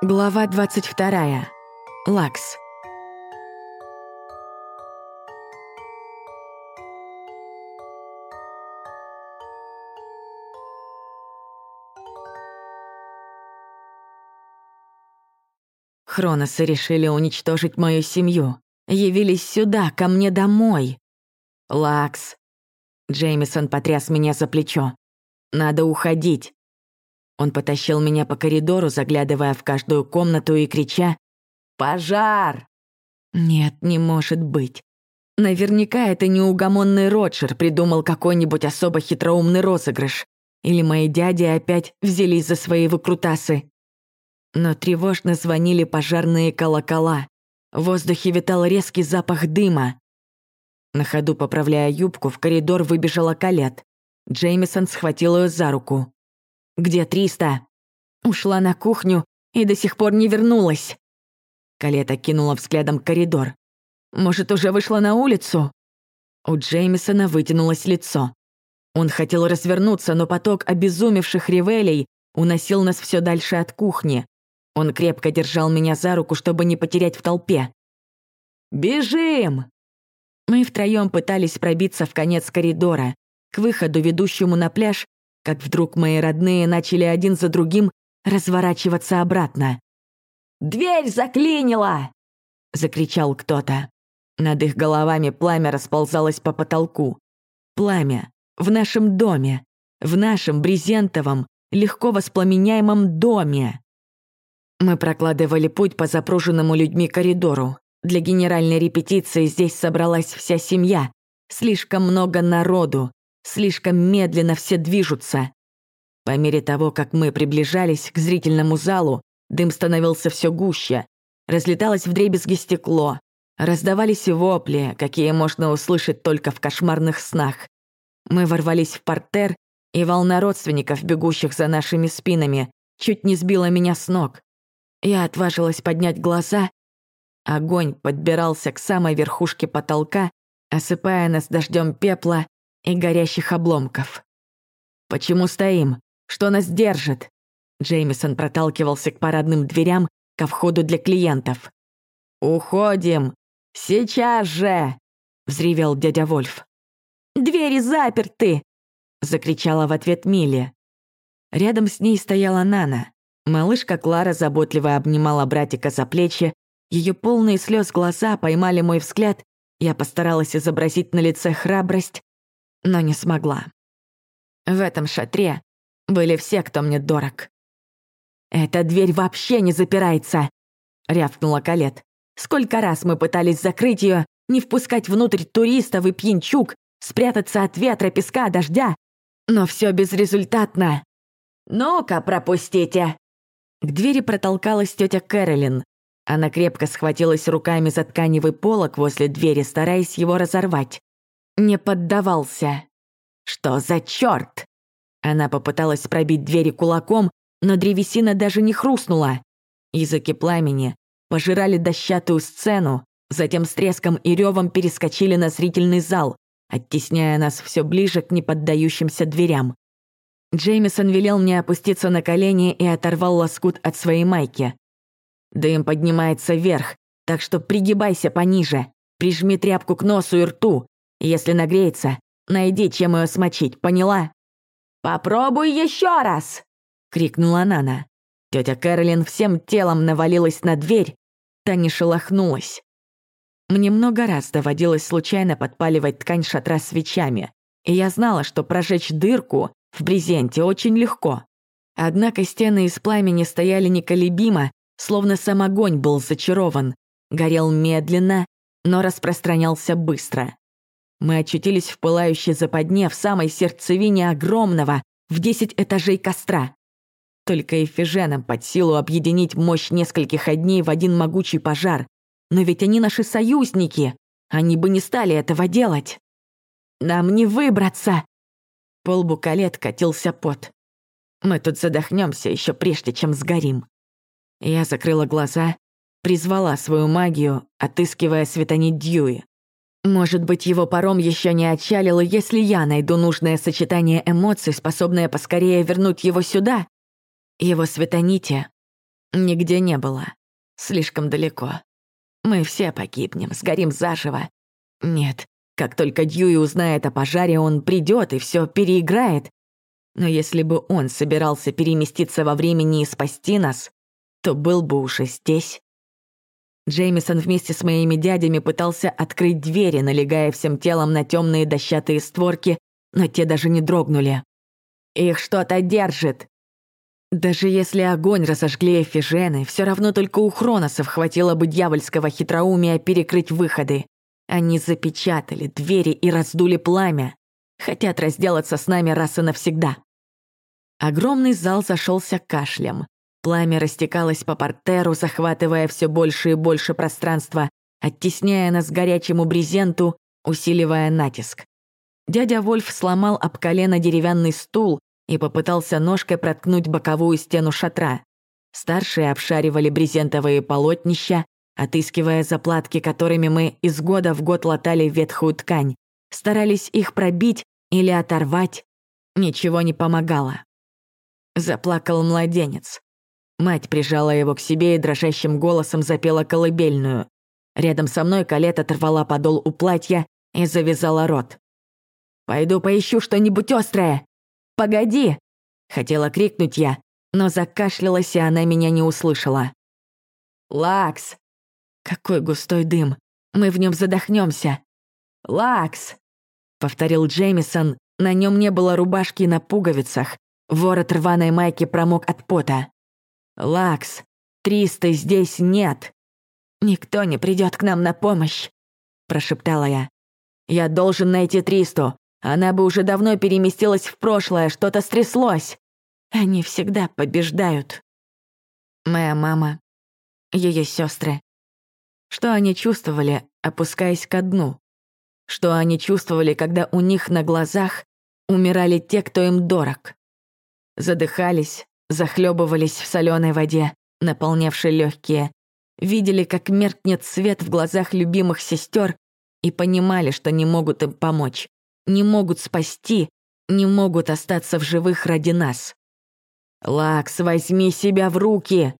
Глава 22. Лакс. Хроносы решили уничтожить мою семью. Явились сюда, ко мне домой. Лакс. Джеймисон потряс меня за плечо. Надо уходить. Он потащил меня по коридору, заглядывая в каждую комнату и крича «Пожар!». Нет, не может быть. Наверняка это неугомонный Роджер придумал какой-нибудь особо хитроумный розыгрыш. Или мои дяди опять взялись за свои выкрутасы. Но тревожно звонили пожарные колокола. В воздухе витал резкий запах дыма. На ходу поправляя юбку, в коридор выбежала Калет. Джеймисон схватил ее за руку. «Где Триста?» «Ушла на кухню и до сих пор не вернулась». Калета кинула взглядом коридор. «Может, уже вышла на улицу?» У Джеймисона вытянулось лицо. Он хотел развернуться, но поток обезумевших ревелей уносил нас все дальше от кухни. Он крепко держал меня за руку, чтобы не потерять в толпе. «Бежим!» Мы втроем пытались пробиться в конец коридора, к выходу, ведущему на пляж, как вдруг мои родные начали один за другим разворачиваться обратно. «Дверь заклинила!» — закричал кто-то. Над их головами пламя расползалось по потолку. Пламя в нашем доме, в нашем брезентовом, легко воспламеняемом доме. Мы прокладывали путь по запруженному людьми коридору. Для генеральной репетиции здесь собралась вся семья. Слишком много народу, Слишком медленно все движутся. По мере того, как мы приближались к зрительному залу, дым становился все гуще. Разлеталось вдребезги стекло. Раздавались вопли, какие можно услышать только в кошмарных снах. Мы ворвались в портер, и волна родственников, бегущих за нашими спинами, чуть не сбила меня с ног. Я отважилась поднять глаза. Огонь подбирался к самой верхушке потолка, осыпая нас дождем пепла и горящих обломков. «Почему стоим? Что нас держит?» Джеймисон проталкивался к парадным дверям ко входу для клиентов. «Уходим! Сейчас же!» — взревел дядя Вольф. «Двери заперты!» — закричала в ответ Милли. Рядом с ней стояла Нана. Малышка Клара заботливо обнимала братика за плечи. Ее полные слез глаза поймали мой взгляд. Я постаралась изобразить на лице храбрость, но не смогла. В этом шатре были все, кто мне дорог. «Эта дверь вообще не запирается!» — рявкнула Калет. «Сколько раз мы пытались закрыть ее, не впускать внутрь туристов и пьянчук, спрятаться от ветра, песка, дождя, но все безрезультатно!» «Ну-ка, пропустите!» К двери протолкалась тетя Кэролин. Она крепко схватилась руками за тканевый полок возле двери, стараясь его разорвать не поддавался. «Что за чёрт?» Она попыталась пробить двери кулаком, но древесина даже не хрустнула. Языки пламени пожирали дощатую сцену, затем с треском и ревом перескочили на зрительный зал, оттесняя нас все ближе к неподдающимся дверям. Джеймисон велел мне опуститься на колени и оторвал лоскут от своей майки. Дым поднимается вверх, так что пригибайся пониже, прижми тряпку к носу и рту, если нагреется, найди, чем ее смочить, поняла?» «Попробуй еще раз!» — крикнула Нана. Тетя Кэролин всем телом навалилась на дверь, та не шелохнулась. Мне много раз доводилось случайно подпаливать ткань шатра свечами, и я знала, что прожечь дырку в брезенте очень легко. Однако стены из пламени стояли неколебимо, словно сам огонь был зачарован, горел медленно, но распространялся быстро. Мы очутились в пылающей западне в самой сердцевине огромного, в десять этажей костра. Только эфиженам под силу объединить мощь нескольких огней в один могучий пожар. Но ведь они наши союзники. Они бы не стали этого делать. Нам не выбраться. Пол букалет катился пот. Мы тут задохнемся еще прежде, чем сгорим. Я закрыла глаза, призвала свою магию, отыскивая светонить Дьюи. Может быть, его паром еще не отчалил, если я найду нужное сочетание эмоций, способное поскорее вернуть его сюда, его светоните Нигде не было. Слишком далеко. Мы все погибнем, сгорим заживо. Нет, как только Дьюи узнает о пожаре, он придет и все переиграет. Но если бы он собирался переместиться во времени и спасти нас, то был бы уже здесь. Джеймисон вместе с моими дядями пытался открыть двери, налегая всем телом на темные дощатые створки, но те даже не дрогнули. «Их что-то держит!» Даже если огонь разожгли эфижены, все равно только у хроносов хватило бы дьявольского хитроумия перекрыть выходы. Они запечатали двери и раздули пламя. Хотят разделаться с нами раз и навсегда. Огромный зал зашелся кашлем. Пламя растекалось по портеру, захватывая все больше и больше пространства, оттесняя нас горячему брезенту, усиливая натиск. Дядя Вольф сломал об колено деревянный стул и попытался ножкой проткнуть боковую стену шатра. Старшие обшаривали брезентовые полотнища, отыскивая заплатки, которыми мы из года в год латали ветхую ткань, старались их пробить или оторвать. Ничего не помогало. Заплакал младенец. Мать прижала его к себе и дрожащим голосом запела колыбельную. Рядом со мной Калет оторвала подол у платья и завязала рот. «Пойду поищу что-нибудь острое! Погоди!» Хотела крикнуть я, но закашлялась, и она меня не услышала. «Лакс!» Какой густой дым! Мы в нем задохнемся. «Лакс!» — повторил Джеймисон. На нем не было рубашки на пуговицах. Ворот рваной майки промок от пота. «Лакс, Триста здесь нет!» «Никто не придет к нам на помощь», — прошептала я. «Я должен найти Тристу. Она бы уже давно переместилась в прошлое, что-то стряслось. Они всегда побеждают». Моя мама, ее сестры. Что они чувствовали, опускаясь ко дну? Что они чувствовали, когда у них на глазах умирали те, кто им дорог? Задыхались, захлебывались в соленой воде, наполнявшей легкие, видели, как меркнет свет в глазах любимых сестер и понимали, что не могут им помочь, не могут спасти, не могут остаться в живых ради нас. «Лакс, возьми себя в руки!»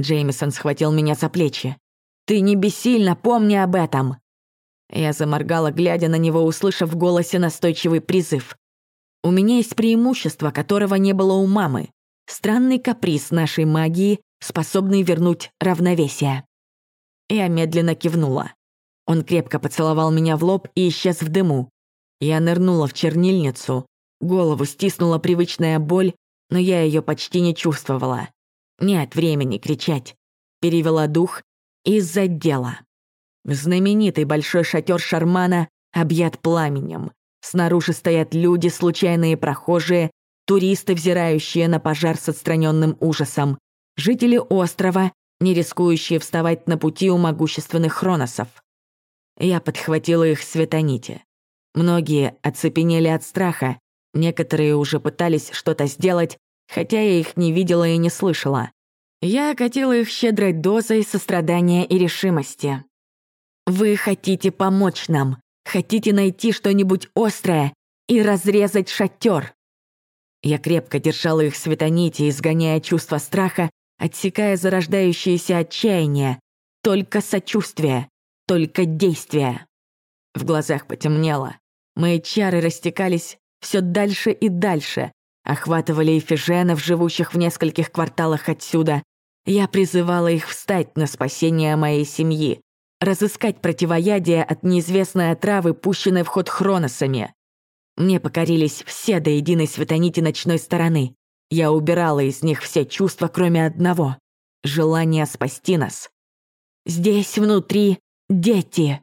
Джеймисон схватил меня за плечи. «Ты не бессильно, помни об этом!» Я заморгала, глядя на него, услышав в голосе настойчивый призыв. «У меня есть преимущество, которого не было у мамы. Странный каприз нашей магии, способный вернуть равновесие. Я медленно кивнула. Он крепко поцеловал меня в лоб и исчез в дыму. Я нырнула в чернильницу, голову стиснула привычная боль, но я ее почти не чувствовала. Нет времени кричать. Перевела дух и задела. Знаменитый большой шатер Шармана объят пламенем. Снаружи стоят люди, случайные прохожие, туристы, взирающие на пожар с отстраненным ужасом, жители острова, не рискующие вставать на пути у могущественных хроносов. Я подхватила их светоните. Многие оцепенели от страха, некоторые уже пытались что-то сделать, хотя я их не видела и не слышала. Я окатила их щедрой дозой сострадания и решимости. «Вы хотите помочь нам, хотите найти что-нибудь острое и разрезать шатер. Я крепко держала их светонити, изгоняя чувство страха, отсекая зарождающееся отчаяние. Только сочувствие, только действие. В глазах потемнело. Мои чары растекались все дальше и дальше, охватывали эфиженов, живущих в нескольких кварталах отсюда. Я призывала их встать на спасение моей семьи, разыскать противоядие от неизвестной отравы, пущенной в ход хроносами. Мне покорились все до единой светонити ночной стороны. Я убирала из них все чувства, кроме одного — желания спасти нас. Здесь внутри дети.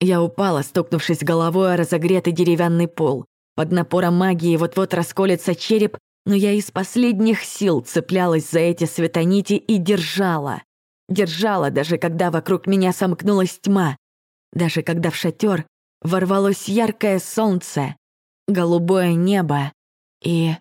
Я упала, стукнувшись головой о разогретый деревянный пол. Под напором магии вот-вот расколется череп, но я из последних сил цеплялась за эти светонити и держала. Держала, даже когда вокруг меня сомкнулась тьма. Даже когда в шатер ворвалось яркое солнце голубое небо и